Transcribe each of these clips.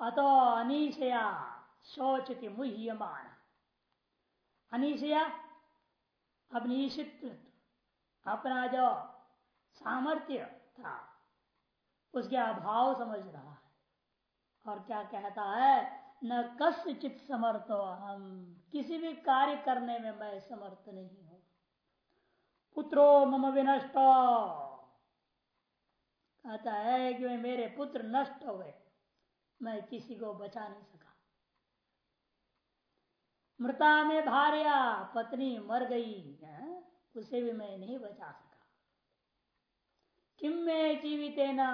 अतो अनिशया शोचति मुह्यमान अनिशया अपनी अपना जो सामर्थ्य था। उसके अभाव समझ रहा है। और क्या कहता है? न कस चित समर्थो हम किसी भी कार्य करने में मैं समर्थ नहीं हूँ। पुत्रो, मम विनष्ट। कहता है कि मेरे पुत्र नष्ट हो गए मैं किसी को बचा नहीं सका। मृता में भार्या, पत्नी मर गई उसे भी मैं नहीं बचा सका। किम में जीवित है ना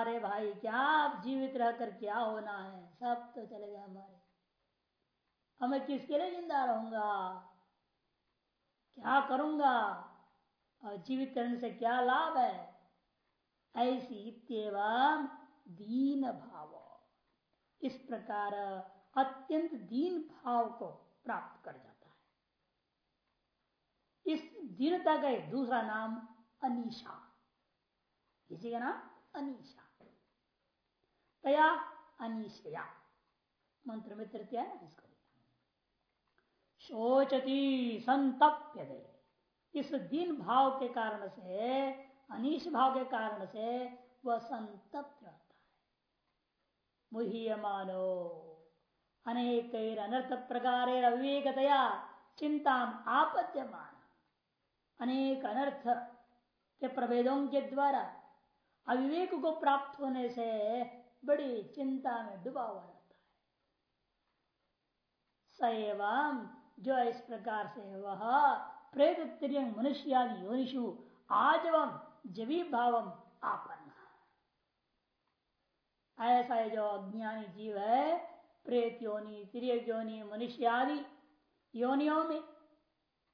अरे भाई, क्या आप जीवित रहकर क्या होना है? सब तो चले गए हमारे। हमें किसके लिए ज़िंदा रहूँगा? क्या करूँगा? और जीवित करने से क्या लाभ है? ऐसी दीन भाव। इस प्रकार अत्यंत दीन भाव को प्राप्त कर जाता है। इस दीनता का दूसरा नाम अनिशा। इसी का नाम अनिशा। तया अनिशया। मंत्र में तृतीय है इसको शोचती संतप्य इस दीन भाव के कारण से, अनिश भाव के कारण से वह संतप्त मुह्यमानो। अनेक अनर्थ प्रकार अविवेकतया चिंता आपद्यमान। अनेक अनर्थ के प्रभेदों के द्वारा अविवेक को प्राप्त होने से बड़ी चिंता में डूबा हुआ रहता है। सएवं जो इस प्रकार से वह प्रेत तिरंग मनुष्यादि योनिषु आजवम जवी भावम आपन्न ऐसा जो अज्ञानी जीव है, प्रेत योनि तिरक योनि, मनुष्य आदि योनियों में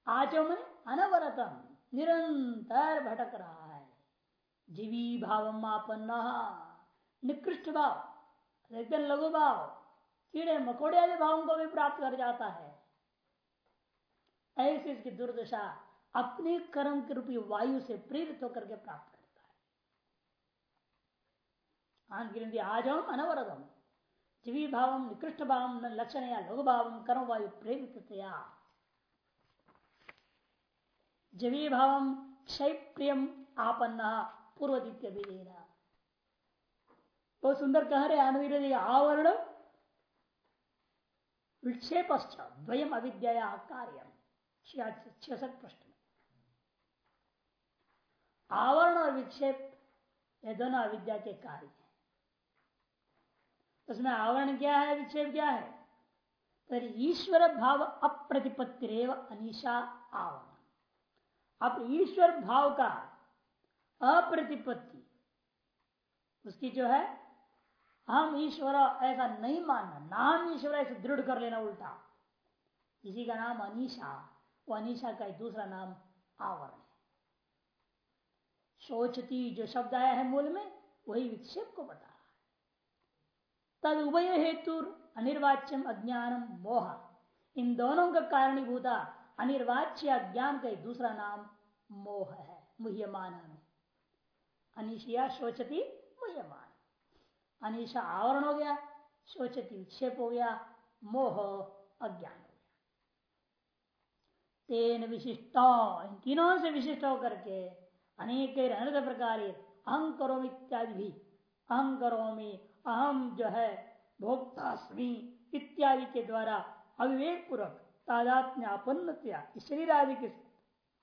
आचम अनवरतम, निरंतर भटक रहा है। जीवी भाव आपन्न, निकृष्ट भाव एकदम लघु भाव, कीड़े मकोड़े आदि भावों को भी प्राप्त कर जाता है। ऐसी इसकी दुर्दशा अपने कर्म के रूपी वायु से प्रेरित होकर के प्राप्त है आज हम अनवरदम। जीवी भाव निकृष्ट भाव लक्षण या लघु भाव कर्म वायु प्रेरित जीवी भाव क्षय प्रियम आपन्न पूर्वदित्य भी बहुत सुंदर कह रहे अनुविरोधी आवरण विक्षेप द्वयम अविद्या कार्यम। छियासठ प्रश्न। आवरण और विक्षेप, ये दोनों अविद्या के कार्य। उसमें आवरण क्या है विक्षेप क्या है? तो ईश्वर भाव अप्रतिपत्ति अनिशा आवरण। अब ईश्वर भाव का अप्रतिपत्ति, उसकी जो है, हम ईश्वर ऐसा नहीं मानना, नाम ईश्वर ऐसे दृढ़ कर लेना उल्टा। इसी का नाम अनिशा, वो अनिशा का दूसरा नाम आवरण है। सोचती जो शब्द आया है मूल में, वही विक्षेप को बता तद उभय हेतु अनिर्वाच्यम अज्ञानम मोह। इन दोनों का कारणीभूता अनिर्वाच्य अज्ञान का दूसरा नाम मोह है, मुह्यमान अनिशिया सोचती मुह्यमान। अनिशा आवरण हो गया सोचती विक्षेप हो गया, मोह अज्ञान हो गया। तेन विशिष्ट, इन तीनों से विशिष्ट होकर के अनेक अनर्थ प्रकार अहम करो इत्यादि भी अहम करोमी अहम जो है, भोक्तास्मी इत्यादि के द्वारा अविवेक पूर्वक तादात्म्यापन्न शरीर आदि के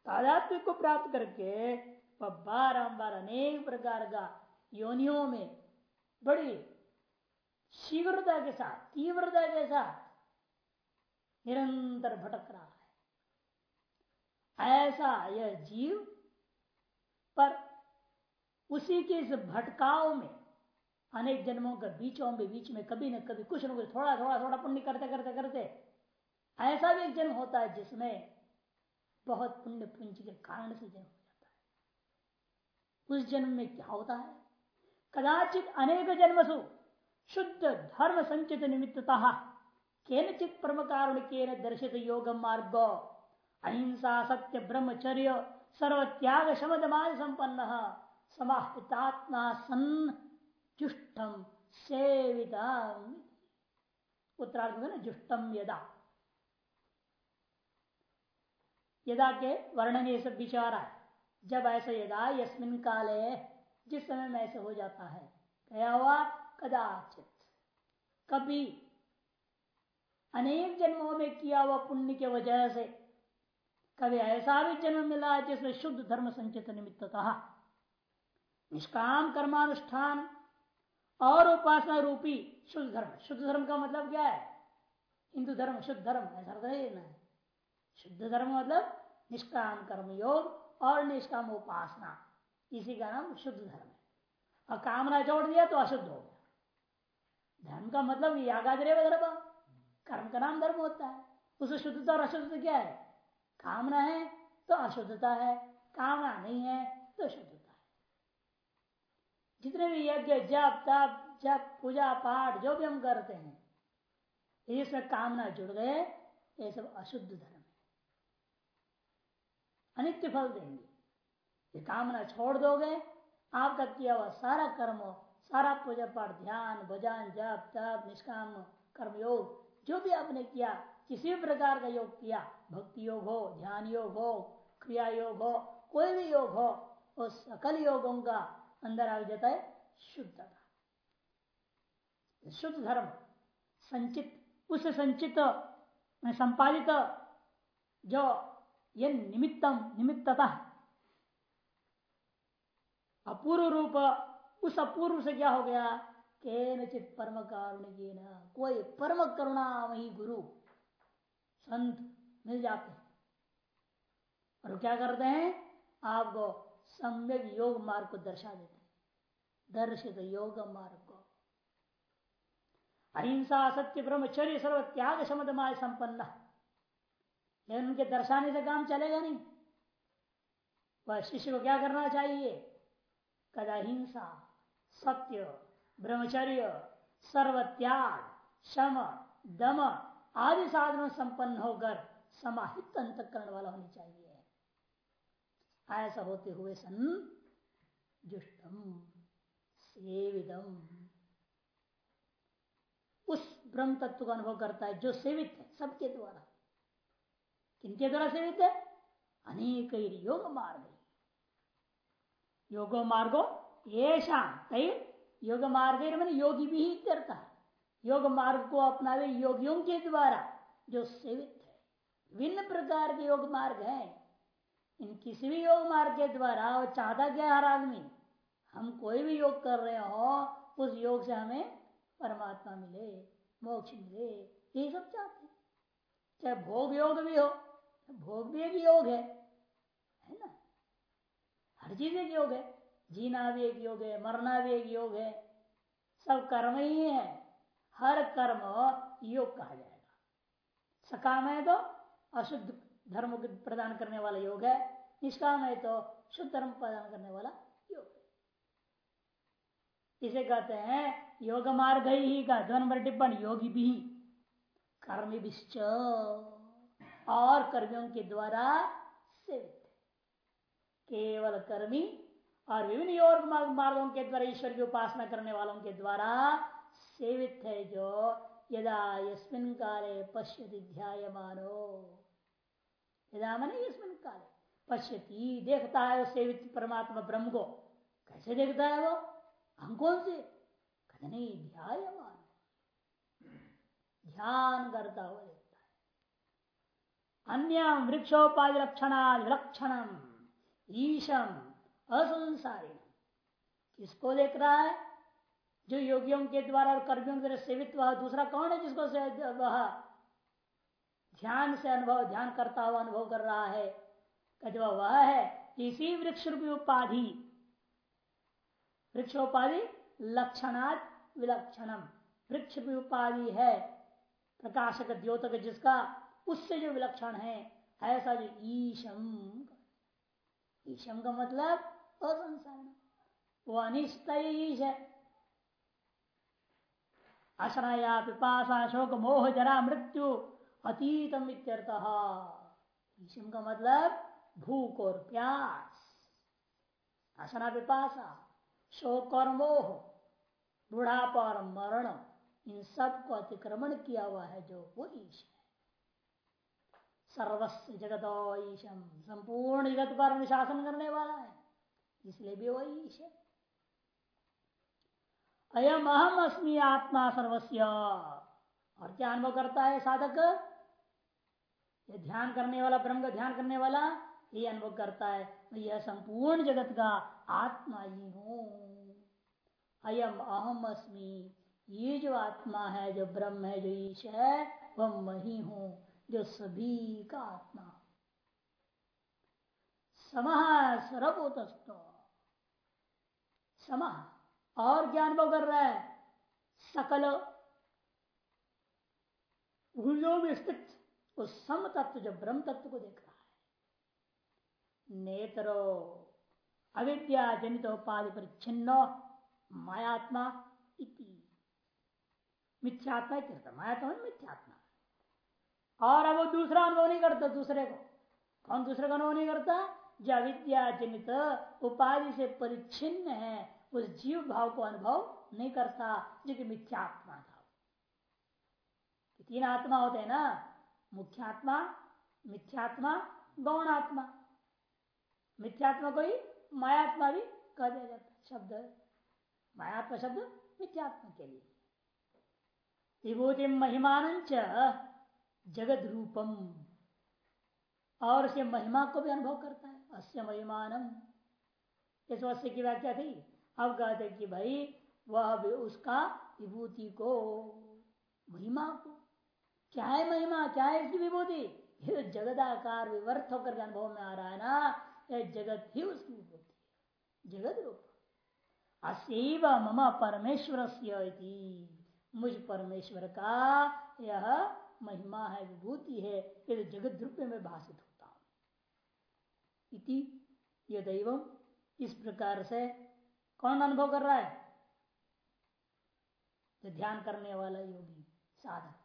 तादात्म्य को प्राप्त करके वह बारम्बार अनेक प्रकार का योनियों में बड़ी शीघ्रता के साथ, तीव्रता के साथ निरंतर भटक रहा है। ऐसा यह जीव पर उसी के इस भटकाव में अनेक जन्मों के बीचों में, बीच में कभी न कभी कुछ न कुछ थोड़ा थोड़ा थोड़ा पुण्य करते करते करते। ऐसा भी एक जन्म होता है जिसमें बहुत पुण्य पुंज के कारण से जन्म हो जाता है। उस जन्म में क्या होता है? कदाचित अनेक जन्मसु शुद्ध धर्म संचित निमित्तता केनचित परम कारण के दर्शित योग मार्ग। अहिंसा, सत्य, ब्रह्मचर्य सर्व त्याग शमदमान संपन्न समाहितात्मा सन जुष्टम सेविता उत्तरार्थ में ना जुष्टम यदा। यदा के वर्णन ये सब विचार है जब ऐसा यदा, यस्मिन काले, जिस समय में ऐसा हो जाता है, क्या हुआ? कदाचित। कभी अनेक जन्मों में किया हुआ पुण्य के वजह से, कभी ऐसा भी जन्म मिला जिसमें शुद्ध धर्म संचित निमित्तता। निष्काम कर्मानुष्ठान और उपासना रूपी शुद्ध धर्म। शुद्ध धर्म का मतलब क्या है? हिंदू धर्म, शुद्ध धर्म, ऐसा ना। शुद्ध धर्म मतलब निष्काम कर्म योग और निष्काम उपासना। इसी का नाम शुद्ध धर्म है। और कामना छोड़ दिया तो अशुद्ध हो गया। धर्म का मतलब यागाद्रे धर्म कर्म का नाम धर्म होता है। उस शुद्धता और अशुद्धता क्या है? कामना है तो अशुद्धता है। कामना नहीं है तो शुद्धता है जितने भी यज्ञ, जप, तप, जप, पूजा, पाठ, जो भी हम करते हैं, इसमें कामना जुड़ गए, ये सब अशुद्ध धर्म है। अनित्य फल देंगे। ये कामना छोड़ दोगे, आपका किया हुआ सारा कर्म, सारा पूजा पाठ, ध्यान, भजन, जप, तप, निष्काम कर्मयोग जो भी आपने किया, किसी भी प्रकार का योग किया, भक्ति योग हो, ध्यान योग हो, क्रिया योग हो, कोई भी योग हो उस सकल योगों का अंदर आ जाता है शुद्धता शुद्ध धर्म, संचित, उस संचित संपादित जो ये निमित्तम, निमित्तता अपूर्व रूप, उस अपूर्व से क्या हो गया? केनचित परम कारुण कोई परम करुणा वही गुरु, संत मिल जाते हैं। और क्या करते हैं? आपको सम्यक योग मार्ग को दर्शा देते दर्शित योग मार्ग। को अहिंसा सत्य ब्रह्मचर्य सर्व त्याग शमदमाय संपन्न। लेकिन उनके दर्शाने से काम चलेगा नहीं। वह शिष्य को क्या करना चाहिए? कदा हिंसा सत्य, ब्रह्मचर्य, सर्व त्याग, शम, दम आदि साधनों संपन्न होकर समाहित अंत अंतकरण वाला होनी चाहिए। ऐसा होते हुए सन जुष्टम सेविदम उस ब्रह्म तत्व का अनुभव करता है जो सेवित है, सबके द्वारा। किनके द्वारा सेवित है? अनेक योग मार्ग। योगो मार्गो ये कई योग मार्ग मैंने योगी भी ही करता है। योग मार्ग को अपनावे योगियों के द्वारा, जो सेवित है। भिन्न प्रकार के योग मार्ग हैं। इन किसी भी योग मार्ग के द्वारा वो चाहता क्या हर आदमी? हम कोई भी योग कर रहे हो, उस योग से हमें परमात्मा मिले, मोक्ष मिले ये सब चाहते हैं। चाहे भोग योग भी हो भोग भी एक योग है है ना? हर चीज़ एक योग है। जीना भी एक योग है, मरना भी एक योग है, सब कर्म ही है। हर कर्म योग कहा जाएगा। सकाम है तो अशुद्ध धर्म प्रदान करने वाला योग है, निष्काम है तो शुद्ध धर्म प्रदान करने वाला इसे कहते हैं योग मार्ग ही का, दो नंबर टिप्पण, योगी भी। कर्मी और कर्मियों के द्वारा सेवित। केवल कर्मी और विभिन्न योग मार्गों के द्वारा, ईश्वर की उपासना करने वालों के द्वारा सेवित है जो यदा यस्मिन काले पश्यति ध्याय मानो यदा मन यस्मिन काले पश्यति, देखता है वो सेवित परमात्मा ब्रह्म को। कैसे देखता है वो? हम कौन से नहीं ध्याय मानो ध्यान करता हुआ देखता है। अन्य वृक्षोपाधि लक्षण विलक्षणम, ईशम असंसारी किसको देख रहा है? जो योगियों के द्वारा और कर्मियों के द्वारा सेवित हुआ दूसरा कौन है जिसको वह ध्यान से अनुभव, ध्यान करता हुआ अनुभव कर रहा है? कहते वह है, इसी वृक्ष रूपी उपाधि वृक्षोपाधि लक्षणात् विलक्षणम वृक्ष भी उपाधि है, प्रकाशक द्योतक जिसका, उससे जो विलक्षण है, ऐसा जो ईशम ईशम का मतलब असंसारण वो अनिष्ट है। अशनाया पिपाशा शोक मोह जरा मृत्यु अतीतम इत्यर्थ। ईशम का मतलब भूख और प्यास। अशना पिपाशा शोक और मोह बुढ़ापा और मरण, इन सबको अतिक्रमण किया हुआ है जो वो ईश है। सर्वस्व जगत ईशम संपूर्ण जगत पर अनुशासन करने वाला है, इसलिए भी वही ईश है। अयम अहम अस्मी आत्मा सर्वस्व, और क्या अनुभव करता है साधक? ये ध्यान करने वाला, ब्रह्म ध्यान करने वाला ये अनुभव करता है यह संपूर्ण जगत का आत्मा ही हूँ। अयम अहम अस्मी। ये जो आत्मा है, जो ब्रह्म है, जो ईश है, वह मही हूँ, जो सभी का आत्मा। समाह सर्वोतस्त समाह और क्या अनुभव कर रहा है? सकल। में स्थित उस सम तत्व जो ब्रह्म तत्व को देख। नेत्रो। अविद्या जनित उपाधि परिच्छिन्न मायात्मा इति। मिथ्यात्मा करता मायात्मा मिथ्यात्मा। और अब वो दूसरा अनुभव नहीं करता दूसरे को। कौन दूसरे का अनुभव नहीं करता? जो अविद्या जनित उपाधि से परिच्छिन्न है, उस जीव भाव को अनुभव नहीं करता, जो कि मिथ्यात्मा था। तीन आत्मा होते हैं ना। मुख्यात्मा, मिथ्यात्मा, गौणात्मा। मिथ्यात्मा को ही मायात्मा भी कह दिया जाता शब्द मायात्मा शब्द मिथ्यात्मा के लिए। विभूति महिमान जगत रूपम और उसके महिमा को भी अनुभव करता है। अस्य महिमानम इस वस्तु की व्याख्या थी। अब कहते कि भाई, वह भी उसका विभूति को, महिमा को। क्या है महिमा? क्या है इसकी विभूति? जगदाकार विवर्थ होकर अनुभव में आ रहा है ना जगत ही उसकी विभूति है, जगत रूप। असीव मम परमेश्वर मुझ परमेश्वर का यह महिमा है, विभूति है ये तो जगत रूप में भाषित होता हूँ। इति दैव इस प्रकार से कौन अनुभव कर रहा है? तो ध्यान करने वाला योगी, साधक।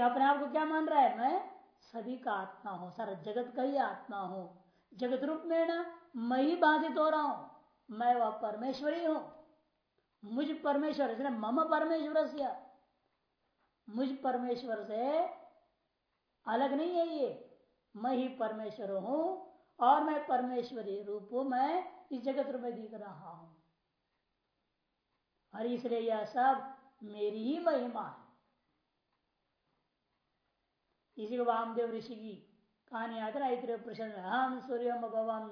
अपने आप को क्या मान रहा है? मैं सभी का आत्मा हूँ, सारा जगत का ही आत्मा हूँ। जगत रूप में ना मैं ही बाधित हो रहा हूँ। मैं वह परमेश्वरी हूँ। मुझ परमेश्वर इसलिए मम परमेश्वर से। मुझ परमेश्वर से अलग नहीं है ये। मैं ही परमेश्वर हूँ और मैं परमेश्वरी रूप मैं इस जगत रूप में दिख रहा हूँ। और इसलिए यह सब मेरी ही महिमा है। इसी को वामदेव ऋषि की कहानी आता इतने प्रश्न हम सूर्य भगवान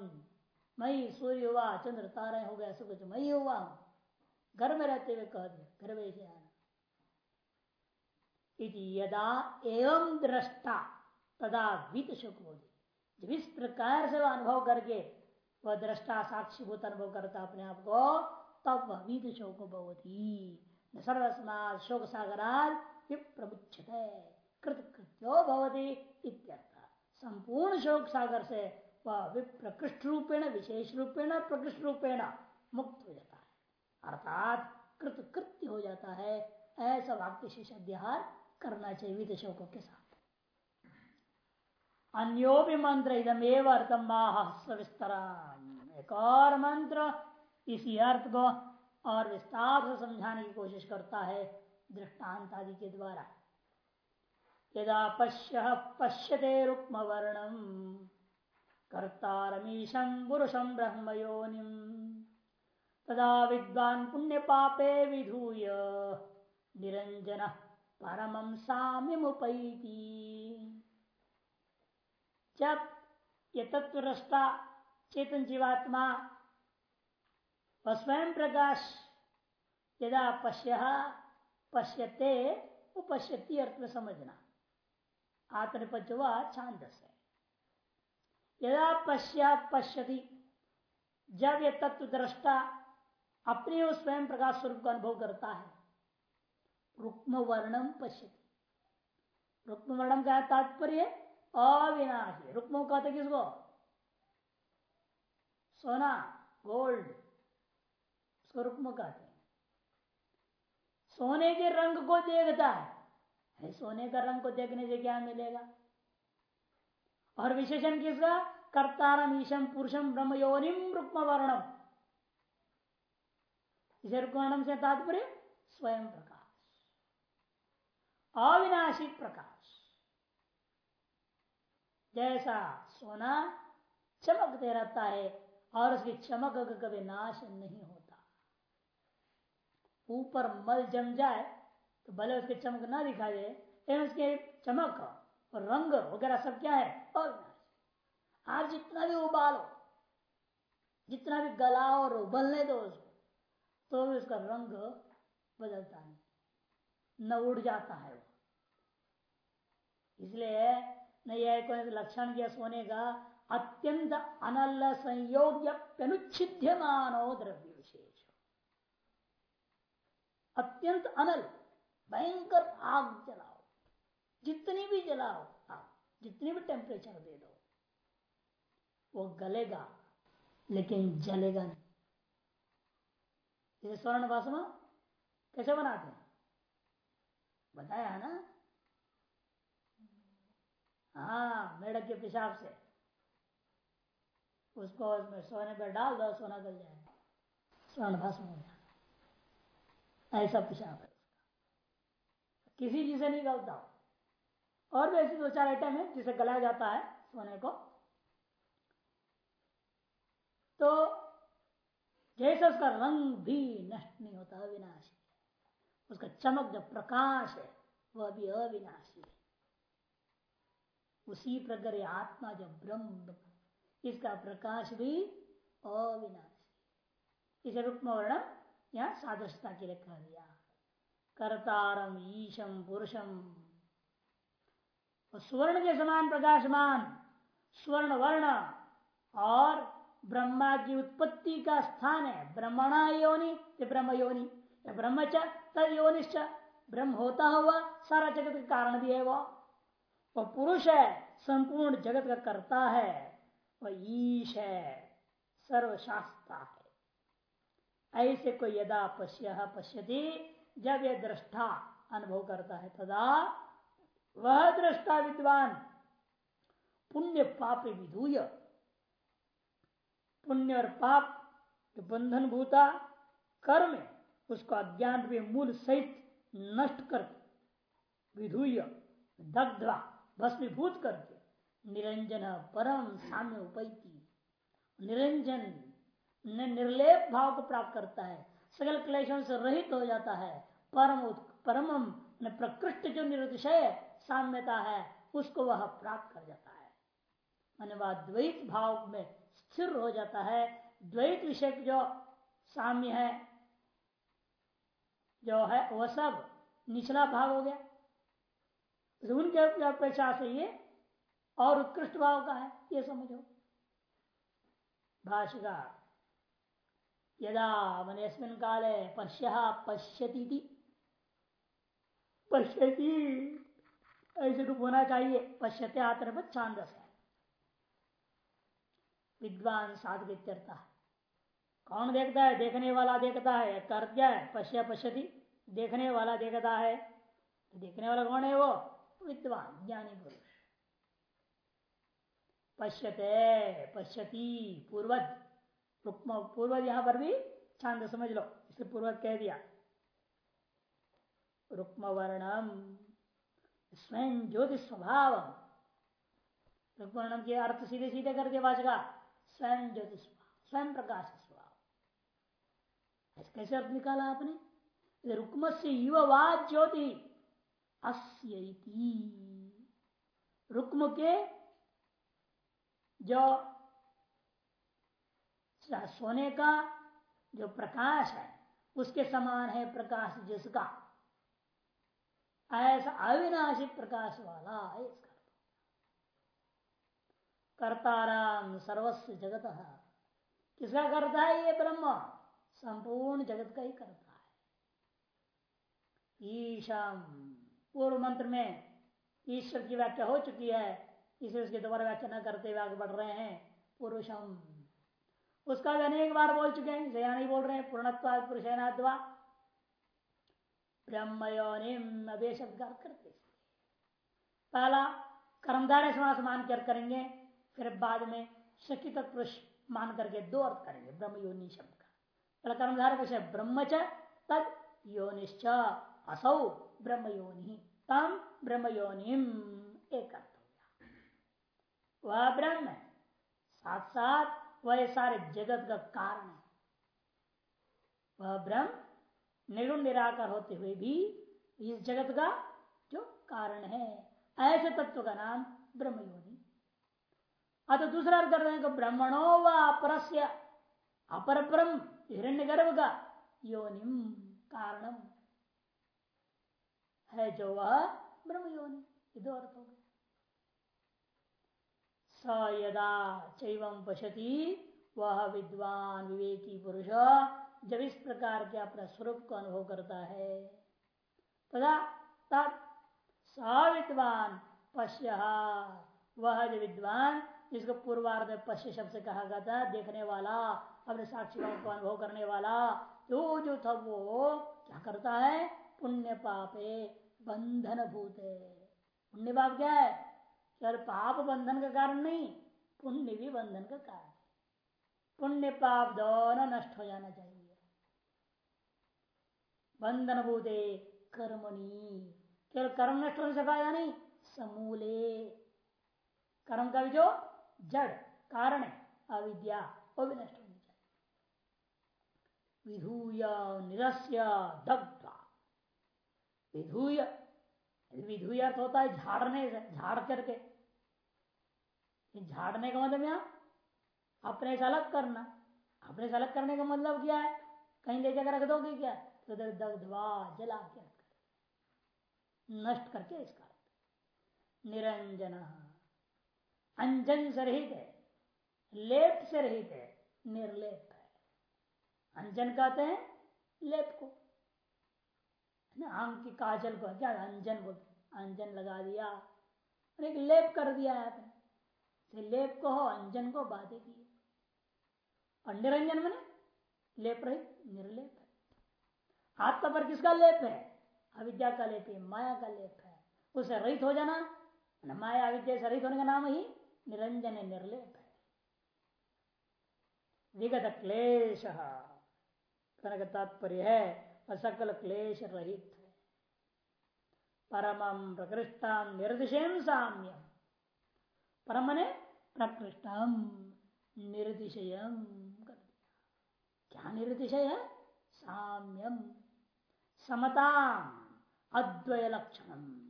मई सूर्य हुआ, चंद्र तारे हो गया सब कुछ मई हुआ। घर में रहते हुए कह दिया, घर में से आना यदा एवं दृष्टा, तदा वित शोक जब इस प्रकार से वह अनुभव करके, वह दृष्टा साक्षीभूत अनुभव करता अपने आप को, तब वह वित शोक भवती सर्वस्मा शोक सागराल प्रमुचित है कृतकृत्यो भवती इत्यर्थ। संपूर्ण शोक सागर से वह प्रकृष्ट रूपेण, विशेष रूपेण प्रकृष्ट रूपेण मुक्त हो जाता है। अर्थात कृत कृत्य हो जाता है। ऐसा वाक्य शेष अध्याहार करना चाहिए विद शोकों के साथ। अन्यो भी मंत्र इदमेव अर्थम सविस्तर एक और मंत्र इसी अर्थ को और विस्तार से समझाने की कोशिश करता है दृष्टांत आदि के द्वारा। यदा पश्य पश्यते रुक्म वर्णम कर्तारमीशम पुरुषम ब्रह्म योनिम तदा विद्वान पुण्य पापे विधूय निरंजन परमम साम्यमुपैती। जब ये तत्वरष्टा चेतन जीवात्मा स्वयं प्रकाश यदा पश्य, पश्यते, उपश्यति अर्थ समझना आत्मनिपज छांदस है यदा पश्या पश्यति, जब यह तत्व दृष्टा अपने उस स्वयं प्रकाश स्वरूप का अनुभव करता है रुक्म वर्णम पश्यति। रुक्म वर्णम का तात्पर्य अविनाशी। रुक्म कहते किसको? सोना, गोल्ड, उसको रुक्म कहते सोने के रंग को देखता है। सोने का रंग को देखने से क्या मिलेगा? और विशेषण किसका? कर्तारम ईशम पुरुषम ब्रह्म योनिम रुक्म वर्णम इसे रुकवर्णम से तात्पर्य स्वयं प्रकाश। अविनाशी प्रकाश। जैसा सोना चमकते रहता है और उसकी चमक कभी नाश नहीं होता। ऊपर मल जम जाए तो भले उसके चमक ना दिखाई दे, लेकिन उसके चमक और रंग वगैरह सब क्या है? अविनाशी आप जितना भी उबालो, जितना भी गलाओ और उबलने दो उसको तो भी उसका रंग बदलता नहीं न उड़ जाता है वो। इसलिए न यह कोई लक्षण किया सोने का, अत्यंत अनल संयोग्य अनुच्छिद्य मानो द्रव्य विशेष अत्यंत अनल। भयंकर आग जलाओ। जितनी भी जलाओ आग जितनी भी टेम्परेचर दे दो, वो गलेगा, लेकिन जलेगा नहीं। स्वर्ण भस्म कैसे बनाते हैं? बताया ना? हाँ मेढक के पेशाब से। उसको उसमें सोने पर डाल दो, सोना गल जाएगा। स्वर्ण भाषण हो जाएगा ऐसा पेशाब है। किसी चीज़ से नहीं गलता और भी ऐसे दो चार आइटम है जिसे गलाया जाता है सोने को। तो जैसे उसका रंग भी नष्ट नहीं होता, अविनाशी उसका चमक जो प्रकाश है, वह भी अविनाशी है। उसी प्रकार आत्मा जो ब्रह्म इसका प्रकाश भी अविनाशी इसे रुक्म वर्णन यहाँ सादृशता के लिए कह दिया कर्तारम, ईशम, पुरुषम। स्वर्ण के समान, प्रकाशमान, स्वर्ण वर्ण और ब्रह्मा की उत्पत्ति का स्थान है। ब्रह्मणा योनि ब्रह्म योनि ब्रह्मच तद योनिश्च। ब्रह्म होता हुआ सारा जगत का कारण भी है वह वह पुरुष है, संपूर्ण जगत का कर्ता है। वह ईश है, सर्वशास्ता है। ऐसे को यदा पश्य पश्यति जब यह दृष्टा अनुभव करता है, तदा वह दृष्टा विद्वान, पुण्य पाप विधूय। पुण्य और पाप, जो बंधन भूता, कर्म उसको अज्ञान भी मूल सहित नष्ट कर विधूय, दग्धवा, भस्मीभूत करके, निरंजन परम साम्य उपैती निरंजन निर्लेप भाव को प्राप्त करता है सकल क्लेशों से रहित हो जाता है। परम परम प्रकृष्ट जो निरतिशय साम्यता है, उसको वह प्राप्त कर जाता है। मान द्वैत भाव में स्थिर हो जाता है। द्वैत विषय जो साम्य है, जो है, वह सब निचला भाव हो गया। उनके अपेक्षा से ये और उत्कृष्ट भाव का है, ये समझो। भाषिका यदा मन काले पश्य पश्यती पश्यती। ऐसे रूप होना चाहिए, पश्यते आत्र छांदस विद्वान साधक इत्यर्थ कौन देखता है? देखने वाला देखता है। कर क्या है? पश्य पश्यति। देखने वाला देखता है। तो देखने वाला कौन है वो? विद्वान, ज्ञानी पुरुष। पश्यते, पश्यति, पूर्वज। पूर्वज यहाँ पर भी छांद समझ लो इसे पूर्वज कह दिया। रुक्म वर्णम स्वयं ज्योति स्वभाव रुक्म वर्णम के अर्थ सीधे सीधे कर दिया भाषा स्वयं ज्योति स्वभाव स्वयं प्रकाश स्वभाव कैसे अर्थ निकाला आपने? रुक्म से युववाद ज्योति अस्यति रुक्म के जो सोने का जो प्रकाश है, उसके समान है प्रकाश जिसका। ऐसा अविनाशी प्रकाश वाला है इसका। कर्ताराम सर्वस्व जगत। किसका करता है ये ब्रह्म? संपूर्ण जगत का ही करता है। ईशाम, पूर्व मंत्र में ईश्वर की व्याख्या हो चुकी है। इसे उसके दोबारा व्याख्या न करते हुए आगे बढ़ रहे हैं। पुरुषम उसका भी अनेक बार बोल चुके हैं जया नहीं बोल रहे हैं पूर्णत्वा पुरुषनाद्वा करते पहला कर्मधारय समास मान कर करेंगे, फिर बाद में शक्ति तत्पुरुष मान करके दो अर्थ करेंगे ब्रह्म योनि शब्द का। पहला कर्मधारक विषय ब्रह्म च तद योनिश्च असौ ब्रह्म योनि तम ब्रह्म योनिम एक अर्थ हो गया। वह ब्रह्म है। साथ साथ वह सारे जगत का कारण है। वह ब्रह्म निर्गुण निराकार होते हुए भी इस जगत का जो कारण है, ऐसे तत्व का नाम ब्रह्म योनि अतः दूसरा अर्थ कर रहे हैं ब्रह्मणो व अपरस्य अपर ब्रह्म हिरण्य गर्भ का योनिम कारणम है जो वह ब्रह्म योनि दो अर्थ हो गए। स यदा चैवम पशति, वह विद्वान विवेकी पुरुष जब इस प्रकार के अपने स्वरूप को अनुभव करता है। तथा तब विद्वान पश्य, वह जो विद्वान, जिसको पूर्वार्ध में पश्य शब्द से कहा गया था, देखने वाला, अपने साक्षियों को अनुभव करने वाला, जो जो था वो क्या करता है? पुण्य पापे बंधन भूत। पुण्य पाप क्या है? पाप बंधन का कारण नहीं, पुण्य भी बंधन का कारण पुण्य पाप दोनों नष्ट हो जाना चाहिए। बंधन भूते कर्मणी। केवल कर्म नष्ट होने से फ़ायदा नहीं, समूले। कर्म का भी जो जड़, कारण है, अविद्या, वो भी नष्ट होनी चाहिए। विधूय, निरस्य दग्धा विधूय विधूय अर्थ होता है, झाड़ने से, झाड़ करके झाड़ने का मतलब यहाँ? अपने से अलग करना। अपने से अलग करने का मतलब क्या है? कहीं ले जाकर रख दोगे क्या? तो दग्धवा जला के नष्ट करके इसका निरंजन। अंजन से रहित है। लेप से रहित है। निर्लेप है। अंजन कहते हैं लेप को। आँख की काजल को क्या? अंजन बोलते अंजन लगा दिया। एक लेप कर दिया है आपने। लेप को हो, अंजन को बाधे की। और निरंजन मैंने लेप रहित, निर्लेप है। आत्मा पर किसका लेप है? अविद्या का लेप है, माया का लेप है। उसे रहित हो जाना माया अविद्या से रहित होने का नाम ही निरंजन निर्लेप है। विगत क्लेश तात्पर्य है, असकल क्लेश रहित परम प्रकृष्टम निर्दिशेम साम्यम। परम ने प्रकृष्टम निर्दिशयम कर दिया क्या निर्दिशय? है साम्यम समता अद्वय लक्षण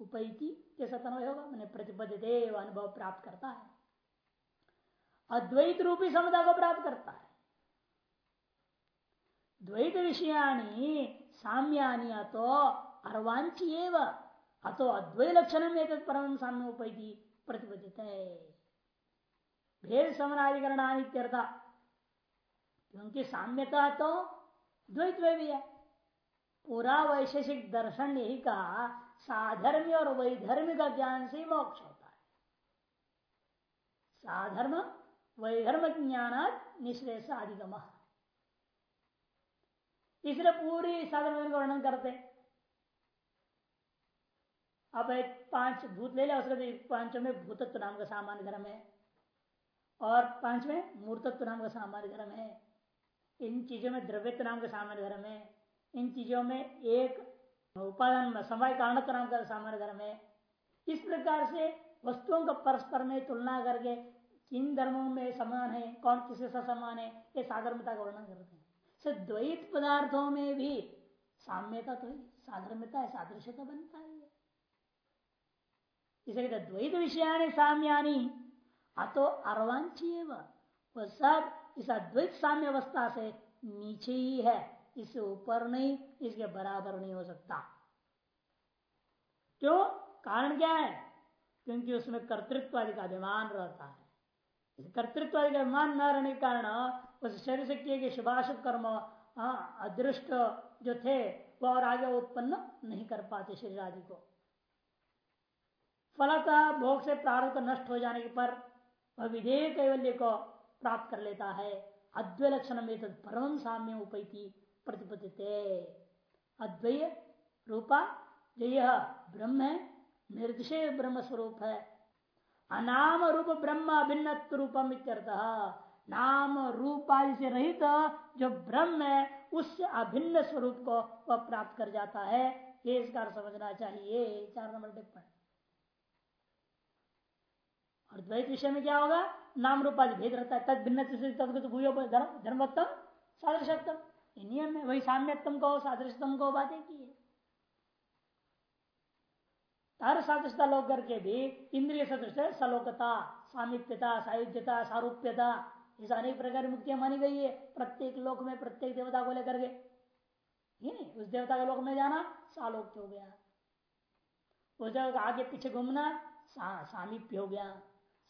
उपैति कैसा तनवय होगा मैंने प्रतिपदित अनुभव प्राप्त करता है। अद्वैत रूपी समता को प्राप्त करता है। द्वैत विषयानी साम्यानी अतो अर्वांची एवं। अतो अद्वै लक्षण परम साम्य उपैति प्रतिपदित है भेद समनाधिकरण क्योंकि साम्यता तो द्वैत में भी है। पूरा वैशेषिक दर्शन यही कहा, साधर्म और वैधर्म का ज्ञान से मोक्ष होता है। साधर्म, वैधर्म ज्ञान निश्रेष अधिगम इसलिए पूरी साधन का वर्णन करते अब एक पाँच भूत ले लिया उसके पाँचों में भूतत्व नाम का सामान्य धर्म है। और पाँच में मूर्तत्व नाम का सामान्य धर्म है। इन चीज़ों में द्रव्यत्व नाम का सामान्य धर्म है। इन चीज़ों में एक उपादान समय कारण नाम का सामान्य धर्म है। इस प्रकार से वस्तुओं का परस्पर में तुलना करके किन धर्मों में समान है, कौन किसके साथ समान है, ये साधर्मता का वर्णन करते हैं। द्वैत पदार्थों में भी साम्यता तो है साधर्मता है, सादृश्यता बनता है। इसे द्वैत विषयानी साम्यानी। अतो अर्वांची वह सब इस अद्वैत साम्य अवस्था से नीचे ही। है इससे ऊपर नहीं, इसके बराबर नहीं हो सकता। क्यों? कारण क्या है? क्योंकि उसमें कर्तृत्व आदि का अभिमान रहता है। कर्तृत्व आदि का अभिमान न रहने के कारण, उस शरीर से किए गए शुभाशुभ कर्म अदृष्ट जो थे वह और आगे उत्पन्न नहीं कर पाते शरीर आदि को। फलतः भोग से प्रारूप नष्ट हो जाने पर वह विधेय कैवल्य को प्राप्त कर लेता है। अद्वै लक्षण में परम साम्य उपैती प्रतिपदित अद्वय रूपा जो यह ब्रह्म है निर्दिशय ब्रह्म स्वरूप है। अनाम रूप ब्रह्म अभिन्न रूपम नाम रूप से रहित जो ब्रह्म है उससे अभिन्न स्वरूप को वह प्राप्त कर जाता है। ये इसका समझना चाहिए। चार नंबर टिप्पणी। और द्वैत विषय में क्या होगा? नाम रूपाधि भेद रहता है। तद भिन्न धर्मोत्तम सादृशत्म नियम है। वही साम्यत्म को सादृशतम को बातें की है हर सादृशता लोग करके भी इंद्रिय सदृश सलोकता सामिप्यता सायुध्यता सारूप्यता इस अनेक प्रकार मुक्तियाँ मानी गई है। प्रत्येक लोक में प्रत्येक देवता को लेकर के। नहीं उस देवता के लोक में जाना सालोक्य हो गया। उस जगह आगे पीछे घूमना सा, सामीप्य हो गया।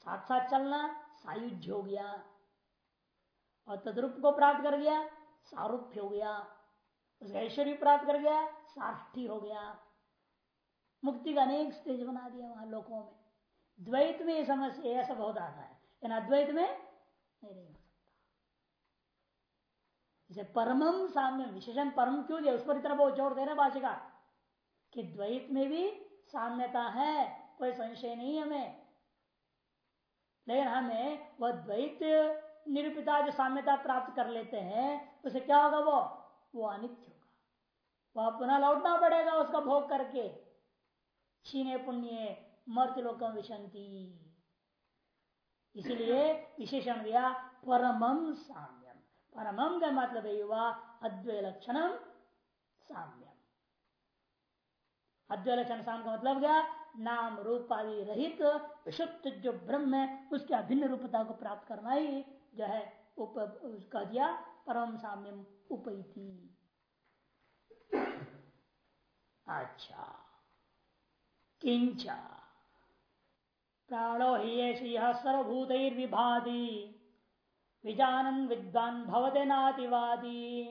साथ साथ चलना, सायुज्य हो गया। और तद्रुप को प्राप्त कर गया, सारूप्य हो गया। उस ऐश्वर्य प्राप्त कर गया साष्ठी हो गया। मुक्ति का अनेक स्टेज बना दिया वहाँ लोगों में। द्वैत में समस्या ऐसा बहुत आता है। लेकिन अद्वैत में नहीं हो सकता। इसे परमम साम्य, विशेषण परम क्यों दिया? उस पर इतना बहुत ज़ोर दे रहे भाषिका कि द्वैत में भी साम्यता है, कोई संशय नहीं हमें। लेकिन हमें वह द्वैत निरूपिता जो साम्यता प्राप्त कर लेते हैं, उसे क्या होगा वो? वो अनित्य होगा। वह पुनः लौटना पड़ेगा उसका भोग करके। छीने पुण्य मर्त्यलोकम विशंति। इसीलिए विशेषण दिया परमम साम्यम परमम का मतलब युवा अद्वै लक्षणम साम्यम अद्वै लक्षण साम का मतलब क्या? नाम रूप आदि रहित विशुद्ध जो ब्रह्म है, उसके अभिन्न रूपता को प्राप्त करना ही जो है, उप कह दिया, परम साम्यम उपैती। अच्छा। किंचा। प्राणो ही यह सर्वभूतर्विभाति। विजानन विद्वान भवते नातिवादी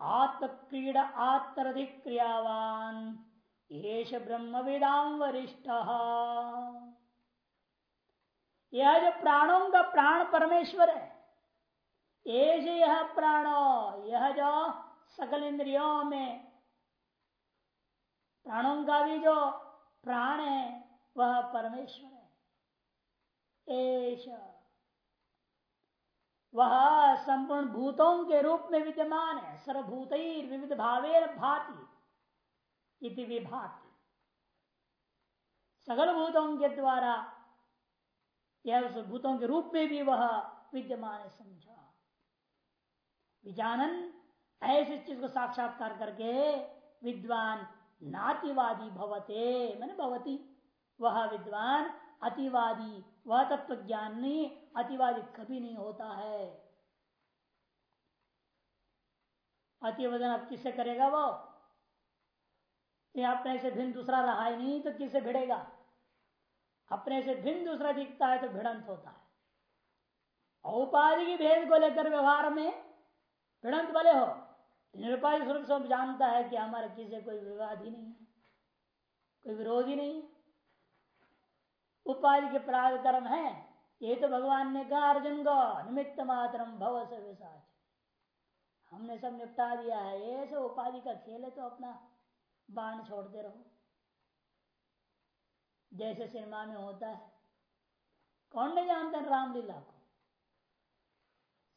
आत्मक्रीड आत्मधिक्रियावान येष ब्रह्म विदाम वरिष्ठ। यह जो प्राणों का प्राण परमेश्वर है एज यह प्राणो, यह जो सकल इंद्रियों में प्राणों का भी जो प्राण है, वह परमेश्वर है। एश वह संपूर्ण भूतों के रूप में विद्यमान है सर्वभूत विविध भावे भाति इति विभाति। सकल भूतों के द्वारा यह उस भूतों के रूप में भी वह विद्यमान है समझा। विजानन, ऐसे चीज़ को साक्षात्कार करके विद्वान नातिवादी भवते, मैंने भवती। वह विद्वान अतिवादी, वह तत्व ज्ञान अतिवादी कभी नहीं होता है। अतिवदन अब किससे करेगा वो? ये अपने से भिन्न दूसरा रहा ही नहीं तो किससे भिड़ेगा? अपने से भिन्न दूसरा दिखता है तो भिड़ंत होता है। औपाधि की भेद को लेकर व्यवहार में भिड़ंत वाले हो। निरुपाधि स्वरूप सब जानता है कि हमारे किसी कोई विवाद ही नहीं है, कोई विरोध ही नहीं है। उपाधि के प्राग कर्म है, ये तो भगवान ने कहा, अर्जुन को निमित्त मातरम भव सव्यसाच हमने सब निपटा दिया है, ये सब उपाधि का खेल है तो अपना बाण छोड़ते रहो। जैसे सिनेमा में होता है। कौन नहीं जानते रामलीला को?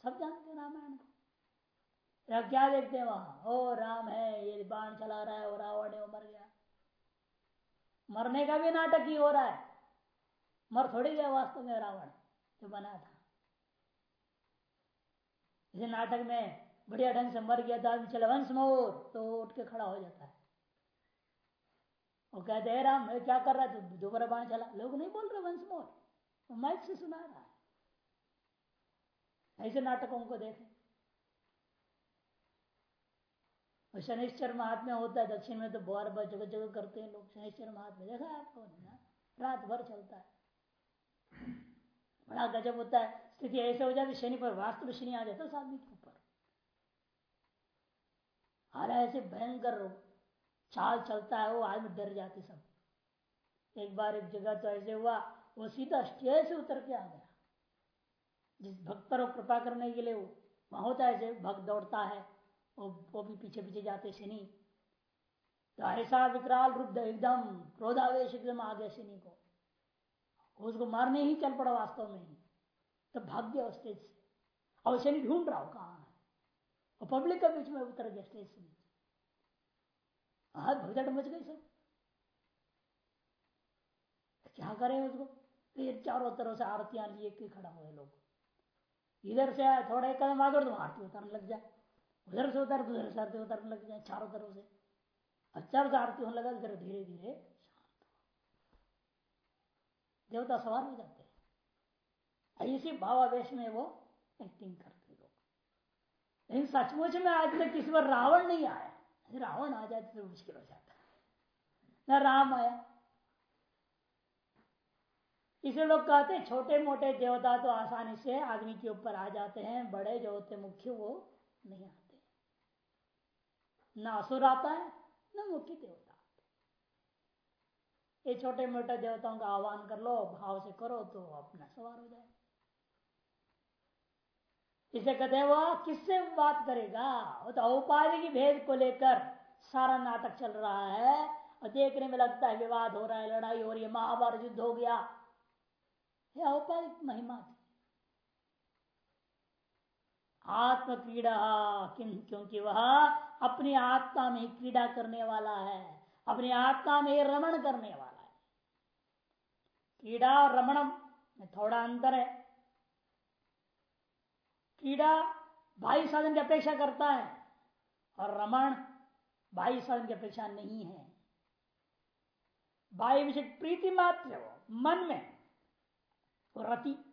सब जानते रामायण को। क्या देखते हैं वहाँ? ओ, राम है, ये बाण चला रहा है और रावण है, वो मर गया। मरने का भी नाटक ही हो रहा है। मर थोड़ी गया वास्तव में रावण, जो बना था। इसे नाटक में बढ़िया ढंग से मर गया था। चले वंश मोर तो उठ के खड़ा हो जाता है। वो कहते हैं राम क्या कर रहा है? दोबारा बाण चला। लोग नहीं बोल रहे वंश मोर वो माइक से सुना रहा है। ऐसे नाटकों को देखें। शनिश्चर महात्मा होता है, दक्षिण में तो बार बार जगह जगह करते हैं लोग। शनिश्चर महात्मा देखा है आपको? रात भर चलता है। बड़ा गजब होता है। स्थिति ऐसे हो जाती शनि पर वास्तव शनि आ जाता है आदमी के ऊपर। आ हाल ऐसे भयंकर चाल चलता है, वो आदमी डर जाती सब। एक बार एक जगह तो ऐसे हुआ, वो सीधा स्टेज से उतर के आ गया। जिस भक्त पर कृपा करने के लिए वो वहाँ होता है ऐसे भक्त दौड़ता है, वो वो भी पीछे पीछे जाते शनि तो ऐसा विकराल रूप एकदम क्रोधावेश एकदम आ गया शनि को। उसको मारने ही चल पड़ा वास्तव में। ही तो भाग गया स्टेज से। और नहीं ढूंढ रहा हो कहा है। और पब्लिक के बीच में उतर गया स्टेज से। हाथ भगदड़ मच गई सब। क्या करें उसको? फिर चारों तरफ़ से आरतियाँ लिए के खड़ा हुए लोग। इधर से थोड़ा एक कदम आगे तो आरती उतरने लग जाए। उधर से उतर, उधर से आरती उतरने लग जाए, चारों तरफ़ से। अच्छा से आरती होने लगा फिर धीरे धीरे शांत देवता सवार हो जाते हैं। भावावेश में वो एक्टिंग करते लोग। लेकिन सचमुच में आज तक किसी पर रावण नहीं आया। रावण आ जाए तो मुश्किल हो। जाता न राम आया इसे लोग कहते हैं छोटे मोटे देवता तो आसानी से आदमी के ऊपर आ जाते हैं, बड़े जो होते मुख्य वो नहीं आते। न असुर आता है, न मुख्य देवता ये छोटे मोटे देवताओं का आह्वान कर लो, भाव से करो तो अपना सवार हो जाए इसे कहते हैं, वह किससे बात करेगा? वो तो औपाधिक भेद को लेकर सारा नाटक चल रहा है और देखने में लगता है विवाद हो रहा है, लड़ाई हो रही है महाभारत युद्ध हो गया। ये औपाधिक महिमा थी। आत्म क्रीड़ा क्योंकि वह अपनी आत्मा में ही क्रीड़ा करने वाला है, अपनी आत्मा में रमण करने वाला है। क्रीड़ा और रमणम में थोड़ा अंतर है। क्रीड़ा भाई साधन की अपेक्षा करता है और रमण भाई साधन की अपेक्षा नहीं है। भाई विषय प्रीति मात्र मन में। रति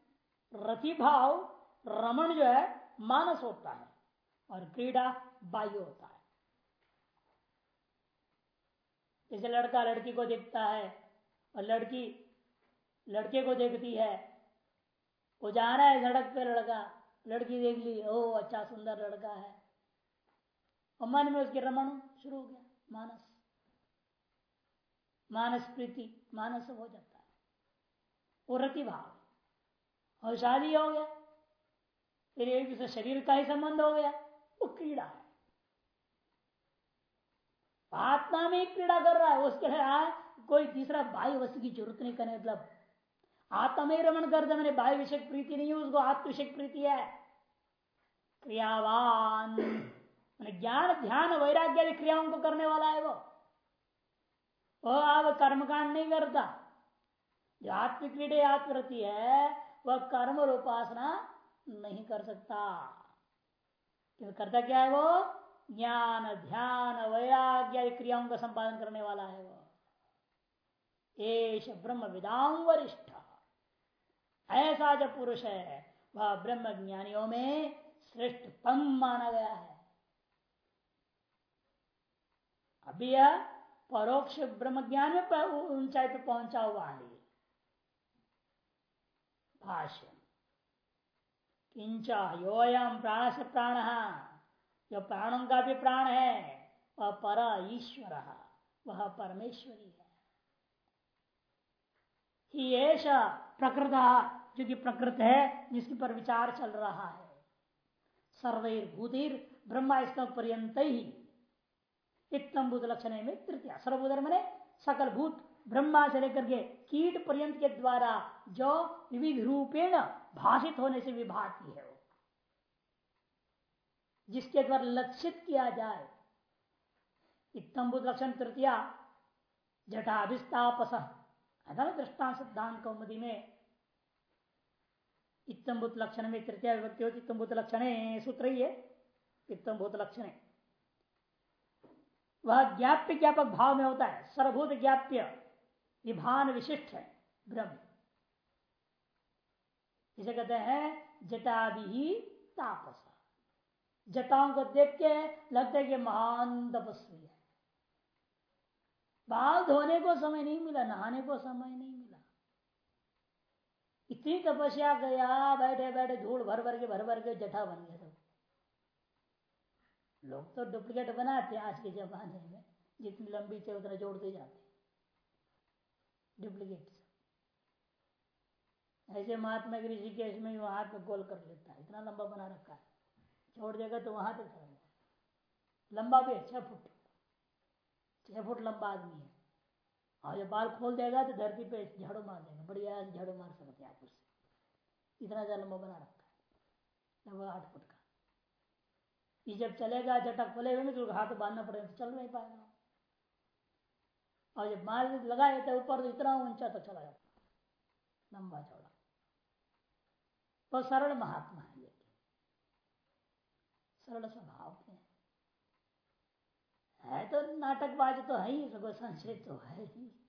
रति भाव, रमण जो है, मानस होता है और क्रीड़ा बाह्य होता है। जैसे लड़का लड़की को देखता है और लड़की लड़के को देखती है, वो जा रहा है सड़क पे लड़का। लड़की देख ली, ओ अच्छा सुंदर लड़का है। और मन में उसके रमण शुरू हो गया, मानस। मानस प्रीति, मानस हो जाता है। वो रति भाव। और शादी हो गया, फिर एक दूसरे शरीर का ही संबंध हो गया, वो क्रीड़ा है। आत्मा में ही क्रीड़ा कर रहा है, उसके लिए कोई तीसरा बाह्य वस्तु की ज़रूरत नहीं करने मतलब। आत्मा में रमण करते मैंने बाह्य विषय प्रीति नहीं है, उसको आत्म विषय प्रीति है। क्रियावान। ज्ञान, ध्यान, वैराग्य क्रियाओं को करने वाला है वो। वो अब कर्मकांड नहीं करता। जो आत्मक्रीडे आत्मरति है, वह कर्म और उपासना नहीं कर सकता। क्यों करता क्या है वो? ज्ञान, ध्यान, वैराग्य क्रियाओं का संपादन करने वाला है वो। एश ब्रह्म विदाम वरिष्ठ। ऐसा जो पुरुष है, वह ब्रह्म ज्ञानियों में श्रेष्ठतम माना गया है। अभी यह परोक्ष ब्रह्म ज्ञान में ऊंचाई पर पहुँचा हुआ है। भाष्य किंचा प्राण से प्राण, जो प्राणों का भी प्राण है, वह पर ईश्वर, वह परमेश्वरी है। ही ऐसा प्रकृत, जो कि प्रकृत है, जिसके पर विचार चल रहा है। सर्वैर ही इतम बुध लक्षण में तृतीय सर्वभूत मैंने सकल भूत ब्रह्मा से लेकर के कीट पर्यंत के द्वारा जो विविध रूपेण भाषित होने से विभाती है वो। जिसके द्वारा लक्षित किया जाए। इतम्बुद लक्षण तृतीया जटाभिस्तापस है दृष्टान सिद्धांत कौमदी में इतम्भूत लक्षण में तृतीय विभक्ति होती इतम्भूत लक्षण, सूत्र ही है इतम्भूत लक्षण। वह ज्ञाप्य ज्ञापक भाव में होता है, सर्वभूत ज्ञाप्य, विभान विशिष्ट है, ब्रह्म। इसे कहते हैं जटादि तापस। जटाओं को देख के लगता है कि महान तपस्वी है। बाल धोने को समय नहीं मिला, नहाने को समय नहीं इतनी तपस्या गया, बैठे बैठे धूल भर भर के, भर भर के जटा बन गया सब। लोग तो डुप्लीकेट बनाते हैं आज के जमाने में, जितनी लंबी चाहिए उतना जोड़ते जाते डुप्लीकेट ऐसे महात्मा के ऋषिकेश में हाथ में गोल कर लेता है, इतना लंबा बना रखा है। छोड़ देगा तो वहाँ तक लंबा भी है, छह फुट। छह फुट लंबा आदमी है। और जब बाल खोल देगा तो धरती पे झाड़ू मार देगा। बढ़िया झाड़ू मार सकते हैं आप उससे। इतना ज़्यादा लंबा बना रखा है। लगभग आठ फुट का। ये जब चलेगा जटक खोले हुए तो हाथ बांधना पड़ेगा तो चल नहीं पाएगा। और जब माल लगा देता ऊपर तो इतना ऊँचा तो चला जाता लंबा चौड़ा। तो सरल महात्मा है लेकिन सरल स्वभाव के है तो नाटकबाज तो है ही, सगो संशय तो है ही।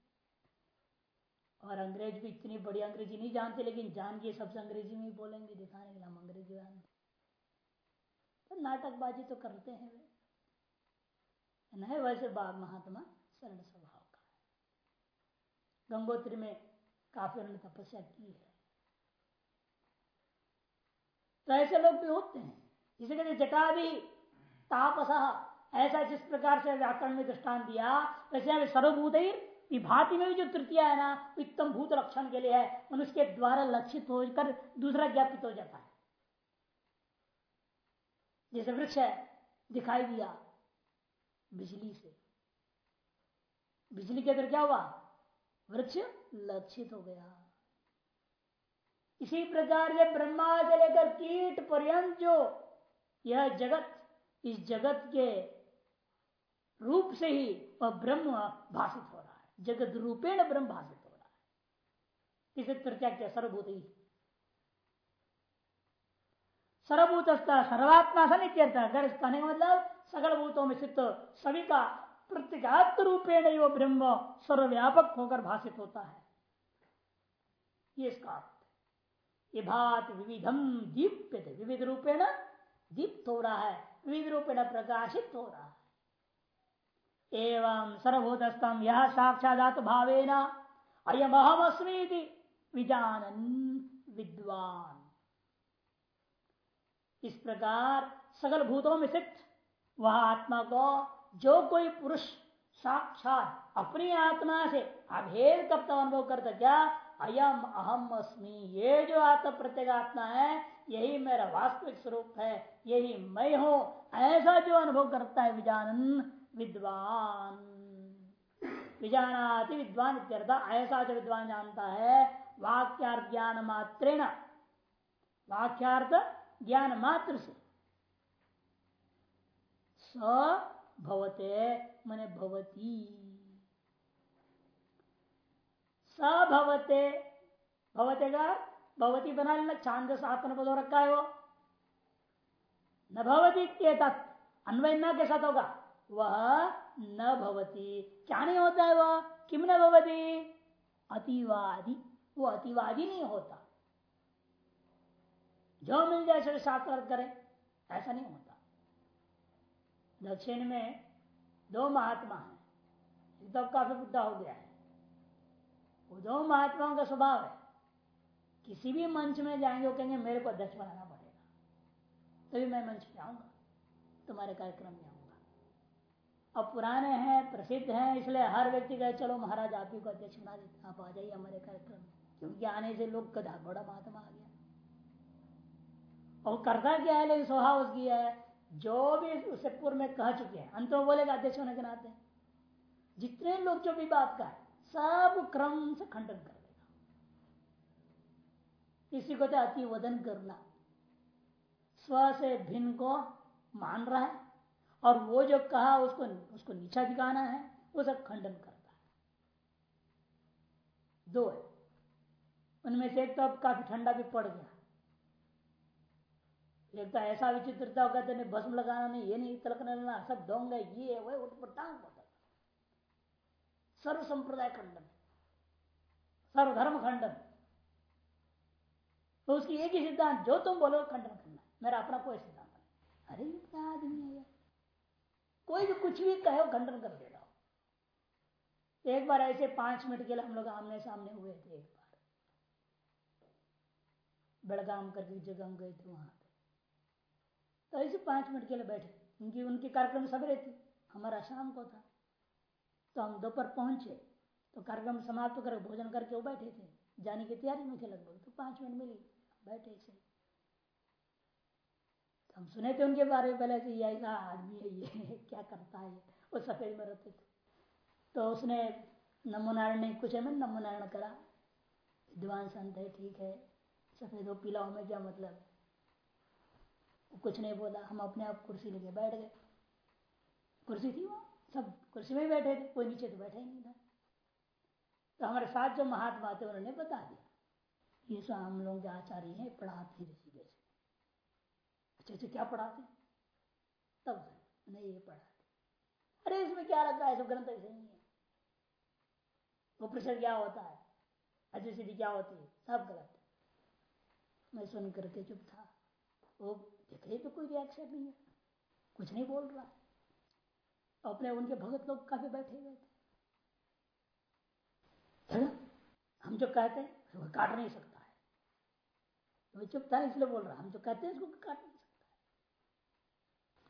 और अंग्रेज़ भी इतनी बड़ी अंग्रेज़ी नहीं जानते, लेकिन जान के सबसे अंग्रेज़ी में ही बोलेंगे, दिखाने के लिए हम अंग्रेज़ी जानते तो नाटकबाजी तो करते हैं वे। नहीं वैसे बाग महात्मा सरल स्वभाव का है। गंगोत्री में काफ़ी उन्होंने तपस्या की है। तो ऐसे लोग भी होते हैं। जिसे कहते जटा भी तापस। ऐसा जिस प्रकार से व्याकरण में दृष्टान दिया, वैसे सर्वभूत विभाति में भी जो तृतीय है ना उत्तम भूत लक्षण के लिए है। मनुष्य के द्वारा लक्षित होकर दूसरा ज्ञापित हो जाता है। जैसे वृक्ष है, दिखाई दिया बिजली से। बिजली के अंदर क्या हुआ? वृक्ष लक्षित हो गया। इसी प्रकार से ब्रह्मा से लेकर कीट पर्यंत जो यह जगत, इस जगत के रूप से ही वह ब्रह्म भाषित हो रहा है। जगत रूपेण ब्रह्म भाषित हो रहा है। इसे तृतीया क्या सर्वभूत ही। सर्वभूत सर्वात्मा सा नित्यर्थ अगर इस कहने का मतलब सकल भूतों में स्थित सभी का प्रत्येगात्म रूपेण वो ब्रह्म सर्वव्यापक होकर भाषित होता है। ये इसका अर्थ भात विविधम दीप्य विविध रूपेण दीप्त हो रहा है। विविध रूपेण प्रकाशित हो रहा है। एवं सर्वभूतस्तम यह साक्षात न अयम अहमस्मी विजानन विद्वान। इस प्रकार सकल भूतों में स्थित वह आत्मा को जो कोई पुरुष साक्षात अपनी आत्मा से अभेद कब तक अनुभव करता क्या? अयम अहम अस्मी ये जो आत्म प्रत्येक आत्मा है, यही मेरा वास्तविक स्वरूप है, यही मैं हूँ, ऐसा जो अनुभव करता है विजानन विद्वान। विजानाति विद्वान ऐसा जो विद्वान जानता है वाक्यार्थ ज्ञान मात्रेण वाक्यार्थ ज्ञान मात्र से स भवते, मने भवती। स भवते। भवते का? भवती बना लेना छांद आत्मन पद रखा है वो न भवती अन्वय न के साथ होगा? वह न भवती। क्या नहीं होता है वह, किम न भवती? अतिवादी। वो अतिवादी नहीं होता। जो मिल जाए सर शास्त्र करें, ऐसा नहीं होता। दक्षिण में दो महात्मा हैं। तो काफ़ी बुद्धा हो गया है। वो दो महात्माओं का स्वभाव है। किसी भी मंच में जाएँगे, वो कहेंगे, मेरे को अध्यक्ष बनाना पड़ेगा। तभी मैं मंच पे आऊँगा। तुम्हारे कार्यक्रम में आऊँगा। अब पुराने हैं, प्रसिद्ध हैं, इसलिए हर व्यक्ति कहे, चलो महाराज, आप ही को अध्यक्ष बना देते आप आ जाइए हमारे कार्यक्रम में। क्योंकि आने से लोग कदा बड़ा महात्मा आ गया। और करता क्या है, लेकिन स्वभाव उसकी है, जो भी उसे पूर्व में कह चुके हैं, अंत में बोलेगा, अध्यक्ष होने के नाते, जितने लोग जो भी बात का है सब क्रम से खंडन कर देगा। इसी को तो अति वदन करना। स्व से भिन्न को मान रहा है और वो जो कहा, उसको उसको नीचा दिखाना है, वो सब खंडन करता है। दो है। उनमें से एक तो अब काफ़ी ठंडा भी पड़ गया। एक तो ऐसा विचित्रता हो कहते नहीं भस्म लगाना नहीं, ये नहीं, तलक लेना सब डोंग ये वो टांग पड़ता सर्व संप्रदाय खंडन। सर्वधर्म खंडन। तो उसकी एक ही सिद्धांत, जो तुम बोलो, खंडन करना। मेरा अपना कोई सिद्धांत नहीं। अरे क्या आदमी है कोई भी कुछ भी कहे खंडन कर दे रहा हो एक बार ऐसे पाँच मिनट के लिए हम लोग आमने सामने हुए थे एक बार। बेड़गाम करके जगह हम गए थे वहाँ तो ऐसे पाँच मिनट के लिए बैठे। उनकी, उनके कार्यक्रम सवेरे थे। हमारा शाम को था। तो हम दोपहर पहुँचे। तो कार्यक्रम समाप्त कर भोजन करके वो बैठे थे। जाने की तैयारी में थे लगभग। तो पाँच मिनट मिली। बैठे से तो हम सुने थे उनके बारे में पहले से ये ऐसा आदमी है, ये क्या करता है, वो सफ़ेद में रहते थे। तो उसने नमो नारायण ने कुछ है मैं नमो नारायण करा। विद्वान संत है, ठीक है, सफ़ेद हो पीला हो में क्या मतलब? कुछ नहीं बोला, हम अपने आप कुर्सी लेके बैठ गए। कुर्सी थी वहाँ, सब कुर्सी में ही बैठे थे, कोई नीचे तो बैठा ही नहीं था। तो हमारे साथ जो महात्मा थे, उन्होंने बता दिया। ये सब हम लोग के आचार्य हैं, पढ़ाते ऋषिकेश अच्छा अच्छा क्या पढ़ाते तब नहीं ये पढ़ाते अरे, इसमें क्या रखा है? सब ग्रंथ ऐसे नहीं है। प्रश्न क्या होता है? अजय सिद्धि क्या होती है? सब गलत मैं सुन करके चुप था। वो देख रहे तो कोई रिएक्शन नहीं है। कुछ नहीं बोल रहा। अपने उनके भगत लोग काफ़ी बैठे हुए थे। हम जो कहते हैं काट नहीं सकता है। वो चुप था, इसलिए बोल रहा। हम जो कहते हैं, उसको काट नहीं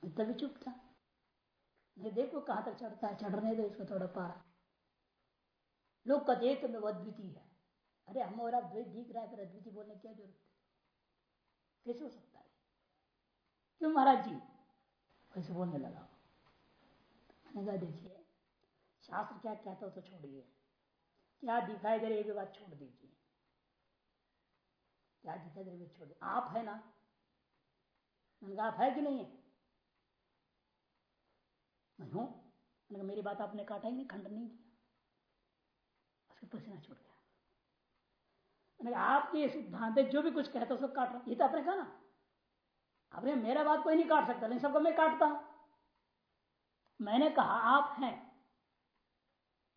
है तभी चुप था नहीं देखो कहाँ तक चढ़ता है, चढ़ने दो इसको थोड़ा पार। लोग कहते तो में अद्वितीय है। अरे हम और द्वैत दिख रहा है, फिर अद्वितीय बोलने की क्या ज़रूरत है? कैसे हो सकता है? क्यों महाराज जी? वैसे बोलने लगा। मैंने कहा, देखिए, शास्त्र क्या कहता हो तो छोड़िए। क्या दिखाई दे रही है बात छोड़ दीजिए। क्या दिखाई दे रही छोड़ आप है ना? आप है कि नहीं है? मैं हूँ? मैंने मेरी बात आपने काटा ही नहीं, खंडन नहीं किया। उसके पसीना छूट गया। मैंने आपके सिद्धांत जो भी कुछ कहता सब काट रहा ये तो आपने कहा ना? आपने मेरा बात कोई नहीं काट सकता, लेकिन सबको मैं काटता हूँ। मैंने कहा, आप हैं।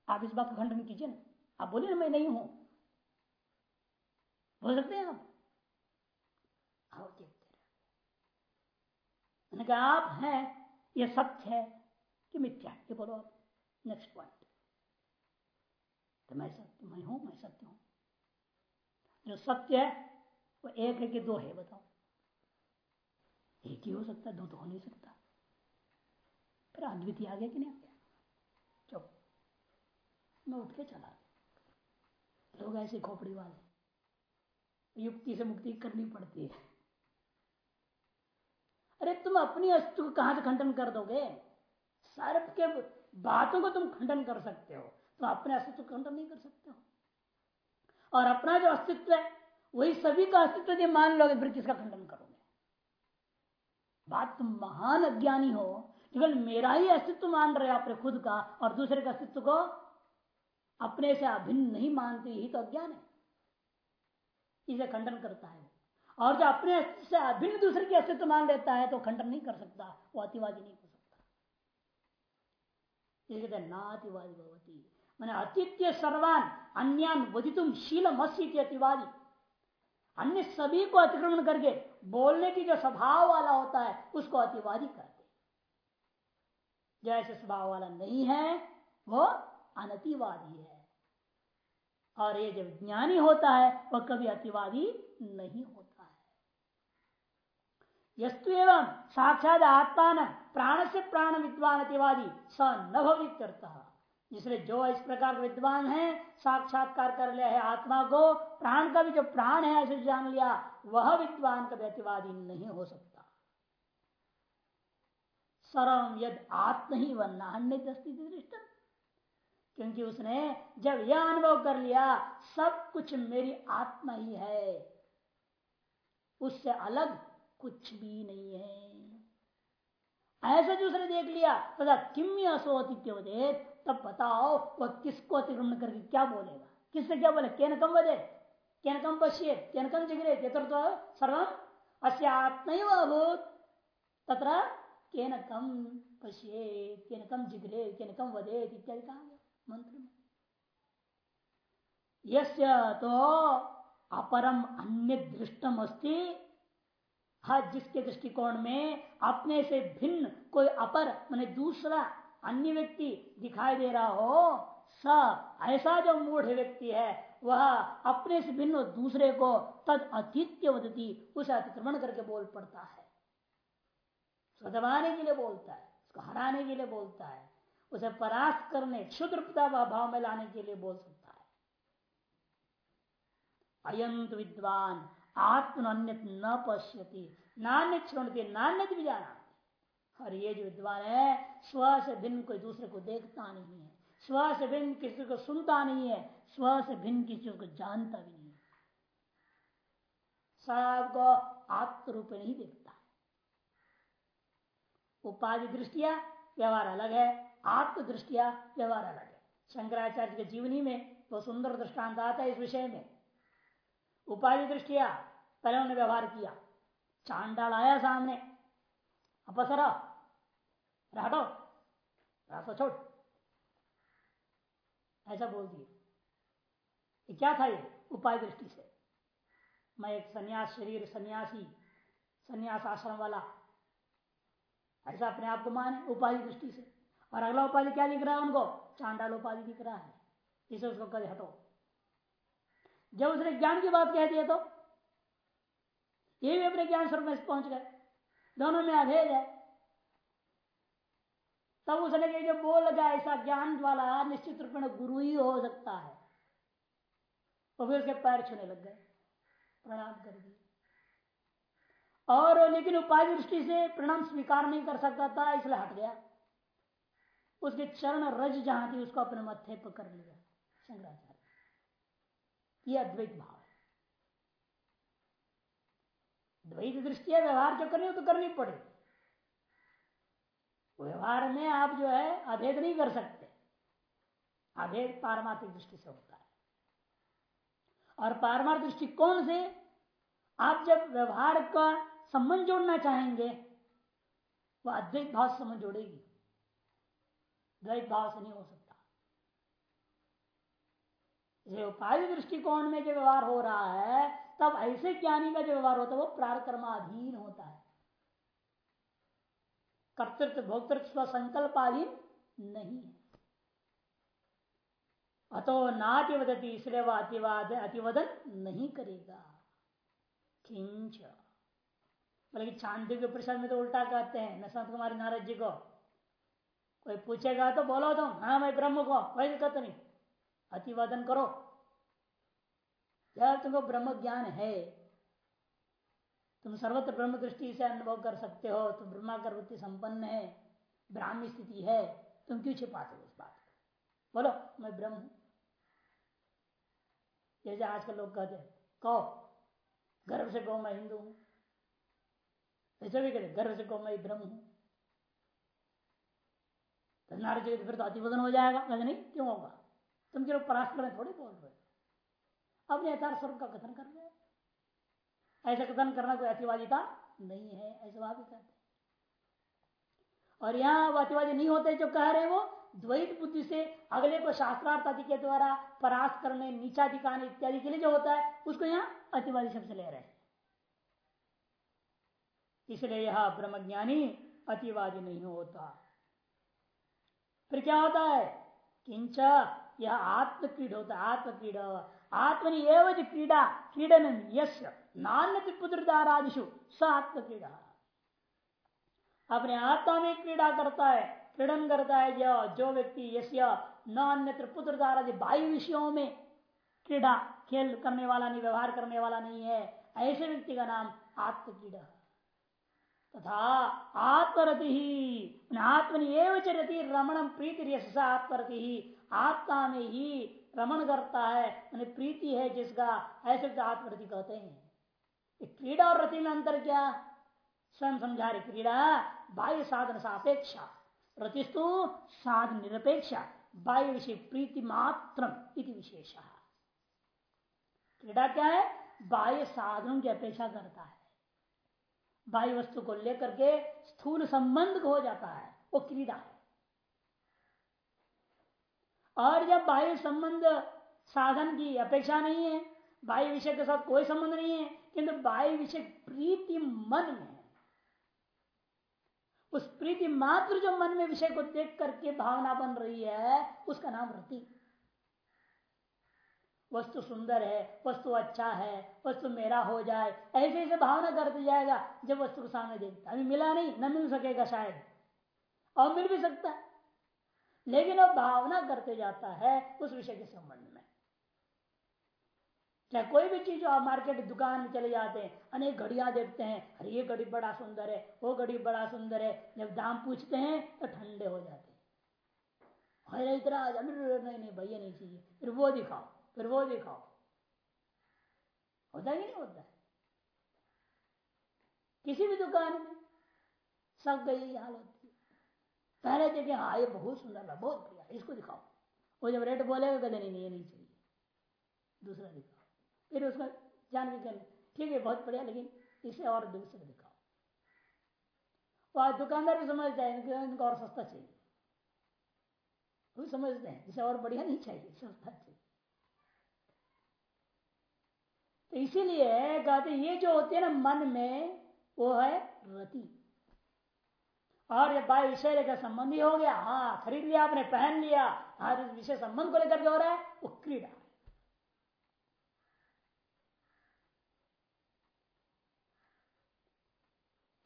आप इस बात का खंडन कीजिए ना। आप बोलिए ना, मैं नहीं हूँ। बोल सकते हैं आप? आओ देखते रहे मैंने कहा, आप हैं, ये सत्य है। कि मिथ्या ये बोलो आप नेक्स्ट पॉइंट तो मैं सत्य, मैं हूँ, मैं सत्य हूँ। जो सत्य है, वो एक है कि दो है, बताओ। एक ही हो सकता दो तो हो नहीं सकता। फिर अद्वितीय आ गया कि नहीं आ गया चुप। मैं उठ के चला लोग ऐसे खोपड़ी वाले। युक्ति से मुक्ति करनी पड़ती है। अरे तुम अपनी अस्तित्व को कहाँ से खंडन कर दोगे? सर्प के बातों को तुम खंडन कर सकते हो। तो अपने अस्तित्व खंडन नहीं कर सकते हो। और अपना जो अस्तित्व है, वही सभी का अस्तित्व यदि मान लोगे, फिर किसका खंडन करोगे? बात तुम महान अज्ञानी हो, केवल मेरा ही अस्तित्व मान रहे हो अपने खुद का, और दूसरे के अस्तित्व को अपने से अभिन्न नहीं मानते ही तो अज्ञान है। इसे खंडन करता है। और जो अपने से अभिन्न दूसरे के अस्तित्व मान लेता है तो खंडन नहीं कर सकता, वो अतिवादी नहीं नातिवादी भवती। मैंने अतिथ्य सर्वान, अन्यान वदितुम शीलम अतिवादी। अन्य सभी को अतिक्रमण करके बोलने की जो स्वभाव वाला होता है, उसको अतिवादी कहते जैसे स्वभाव वाला नहीं है, वो अनतिवादी है। और ये जब ज्ञानी होता है वह कभी अतिवादी नहीं होता। यस्तु एवं साक्षात आत्मा प्राण से प्राण विद्वान अतिवादी स न भवित जिसने जो इस प्रकार विद्वान है, साक्षात्कार कर लिया है आत्मा को, प्राण का भी जो प्राण है, ऐसे जान लिया, वह विद्वान कभी अतिवादी नहीं हो सकता। सरम यद आत्म ही वह नान्य दृष्टि। क्योंकि उसने जब यह अनुभव कर लिया, सब कुछ मेरी आत्मा ही है। उससे अलग कुछ भी नहीं है। ऐसा जो उसने देख लिया, तथा किम असोतित्योदे तब बताओ, वह किसको अतिक्रमण करके क्या बोलेगा? किससे क्या बोले? केन कम वदे केन कम पश्ये केन कम जिगरे चतुर्थ सर्वम अस्य आत्म अभूत। तथा केन कम पश्ये केन कम जिगरे केन कम वदे इत्यादि कहा मंत्र में। यस्य तो अपरम अन्य दृष्टम अस्ति हर जिसके दृष्टिकोण में अपने से भिन्न कोई अपर, मैंने दूसरा अन्य व्यक्ति दिखाई दे रहा हो, स, ऐसा जो मूढ़ व्यक्ति है, वह अपने से भिन्न दूसरे को तद अतिथ्य वदती, उसे अतिक्रमण करके बोल पड़ता है। दबाने के लिए बोलता है, उसको हराने के लिए बोलता है, उसे परास्त करने क्षुद्रता भाव में लाने के लिए बोल सकता है। अयंत विद्वान आत्म अन्य न पश्यति। नान्य छोड़ती नान्य भी जाना और ये जो विद्वान है स्व से भिन्न कोई दूसरे को देखता नहीं है। स्व से भिन्न किसी को सुनता नहीं है स्व से भिन्न किसी को जानता भी नहीं सबको आत्म रूप नहीं देखता उपाधि दृष्टिया, व्यवहार अलग है। आत्म दृष्टिया व्यवहार अलग है। शंकराचार्य के जीवनी में तो सुंदर दृष्टांत आता है इस विषय में। उपाधि दृष्टिया पहले उन्होंने व्यवहार किया। चांडाल आया सामने। अपसरा हटो रास्ता छोड़। ऐसा बोल दिए। क्या था ये? उपाय दृष्टि से। मैं एक सन्यास, शरीर सन्यासी, सन्यास आश्रम वाला। ऐसा अपने आप को माने उपाधि दृष्टि से। और अगला उपाधि क्या दिख रहा है उनको? चांडाल उपाधि दिख रहा है। इसे उसको कदे हटो। जब उसने ज्ञान की बात कह दिया तो? ये भी अपने ज्ञान स्वरूप में पहुँच गए। दोनों में अभेद है। तब उसने जो बोल गया ऐसा ज्ञान वाला निश्चित रूप में गुरु ही हो सकता है। तो फिर उसके पैर छूने लग गए। प्रणाम कर दिए। और लेकिन उपाय दृष्टि से प्रणाम स्वीकार नहीं कर सकता था, इसलिए हट गया। उसके चरण रज जहाँ थी, उसको अपने मत्थे पकड़ लिया। शंकराचार्य। ये अद्वैत भाव है। द्वैत दृष्टि है व्यवहार जो करनी हो तो करनी पड़े। व्यवहार में आप जो है, अभेद नहीं कर सकते। अभेद पारमार्थिक दृष्टि से होता है। और पारमार्थिक दृष्टिकोण से? आप जब व्यवहार का संबंध जोड़ना चाहेंगे, वह अद्वैत भाव से संबंध जोड़ेगी। द्वैत भाव से नहीं हो सकता। उपाय दृष्टिकोण में जो व्यवहार हो रहा है, तब ऐसे ज्ञानी का जो व्यवहार होता है, वो प्रारकर्माधीन होता है। कर्तृत्व, भोक्तृत्व संकल्पाधीन नहीं है। अतो नातिवदती इसलिए वह अतिवाद, अतिवदन नहीं करेगा। किंच। बल्कि चांदी के प्रसाद में तो उल्टा कहते हैं, न संत कुमारी नारद जी को। कोई पूछेगा तो बोलो तुम हाँ मैं ब्रह्म को, कोई दिक्कत नहीं। अतिवादन करो। जब तुमको ब्रह्म ज्ञान है। तुम सर्वत्र ब्रह्म दृष्टि से अनुभव कर सकते हो। तुम ब्रह्माकर वृत्ति संपन्न है, ब्राह्मी स्थिति है। तुम क्यों छिपाते हो उस बात को? बोलो, मैं ब्रह्म हूँ। जैसे आजकल लोग कहते हैं, कहो गर्व से कहो मैं हिंदू हूँ। ऐसे भी कहते गर्व से कहो मैं ब्रह्म हूँ। तो नारद जी फिर तो अतिवदन हो जाएगा। कहते नहीं, क्यों होगा? तुम केवल परास्पर में थोड़ी बोल रहे हो। अपने यथार्थ स्वरूप का कथन कर रहे हो। ऐसा कथन करना कोई अतिवादिता नहीं है, ऐसा वहाँ भी कहते और यहाँ अतिवादी नहीं होते जो कह रहे वो द्वैत बुद्धि से अगले को शास्त्रार्थ आदि के द्वारा परास्त करने, नीचा दिखाने इत्यादि के लिए जो होता है, उसको यहाँ अतिवादी शब्द ले रहे हैं। इसलिए यह ब्रह्मज्ञानी अतिवादी नहीं होता। फिर क्या होता है? किंच यह आत्म क्रीड होता आत्म क्रीड आत्मनि एवं क्रीड़ा, क्रीडन यश नान्य पुत्र दारादिशु स आत्म क्रीड़ा अपने आत्मा में क्रीड़ा करता है, क्रीडन करता है, जो जो व्यक्ति यश न अन्यत्र पुत्र द्वारा बाह्य विषयों में क्रीड़ा, खेल करने वाला नहीं, व्यवहार करने वाला नहीं है, ऐसे व्यक्ति का नाम आत्म क्रीड़ा तथा आत्मरति ही आत्मनि एवं रति रमण प्रीति आत्मरति। ही आत्मा में ही रमण करता है प्रीति है जिसका, ऐसे तो आत्मरति कहते हैं। क्रीड़ा और रति में अंतर क्या? स्वयं समझा रही क्रीड़ा, बाह्य साधन सापेक्षा। रतिस्तु साधन निरपेक्षा, बाह्य विषय प्रीति मात्र विशेष। क्रीड़ा क्या है? बाह्य साधनों की अपेक्षा करता है। बाह्य वस्तु को लेकर के स्थूल संबंध हो जाता है, वो क्रीड़ा है। और जब बाह्य संबंध साधन की अपेक्षा नहीं है, बाह्य विषय के साथ कोई संबंध नहीं है, किंतु बाह्य विषय प्रीति मन में उस प्रीति मात्र जो मन में विषय को देख करके भावना बन रही है, उसका नाम रति। वस्तु सुंदर है, वस्तु अच्छा है, वस्तु मेरा हो जाए, ऐसे ऐसे भावना करते जाएगा, जब वस्तु को सामने देखता अभी मिला नहीं, न मिल सकेगा शायद। और मिल भी सकता है। लेकिन वो भावना करते जाता है उस विषय के संबंध में। चाहे कोई भी चीज़ आप मार्केट दुकान में चले जाते हैं, अनेक घड़िया देखते हैं, अरे ये घड़ी बड़ा सुंदर है, वो घड़ी बड़ा सुंदर है, जब दाम पूछते हैं तो ठंडे हो जाते हैं। अरे इतना नहीं नहीं, भैया, नहीं चाहिए। फिर वो दिखाओ, फिर वो दिखाओ। होता है कि नहीं होता किसी भी दुकान में सब गई हाल होती है पहले देखे हाँ ये बहुत सुंदर लगा बहुत बढ़िया इसको दिखाओ। वो जब रेट बोलेगा, कहते, नहीं ये नहीं चाहिए। दूसरा दिखाओ। फिर उसका जान के कहने ठीक है, बहुत बढ़िया, लेकिन इसे और दूसरा दिखाओ। वो दुकानदार भी समझ जाए, इनको और सस्ता चाहिए। वो समझते हैं इसे और बढ़िया नहीं चाहिए सस्ता चाहिए। तो इसीलिए कहते ये जो होते हैं ना, मन में, वो है रति। और जब बाय विषय लेकर संबंधी हो गया। हाँ खरीद लिया आपने, पहन लिया। हर विषय संबंध को लेकर जो हो रहा है, वो क्रीड़ा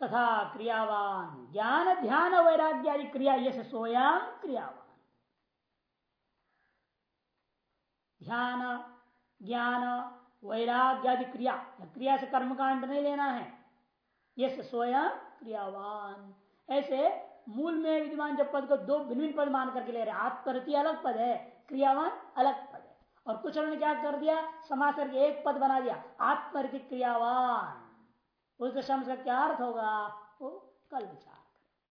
तथा क्रियावान, ज्ञान, ध्यान वैराग्य आदि क्रिया ये सोयाम, क्रियावान। ध्यान, ज्ञान वैराग्य आदि क्रिया क्रिया से कर्मकांड नहीं लेना है। ये स्वयं क्रियावान। ऐसे मूल में विद्यमान जब पद को दो भिन्न भिन्न पद मान करके ले रहे आत्मरति अलग पद है, क्रियावान अलग पद है। और कुछ उन्होंने क्या कर दिया? समाज करके एक पद बना दिया, आत्मरति क्रियावान। उस दशा का क्या अर्थ होगा? वो कल विचार।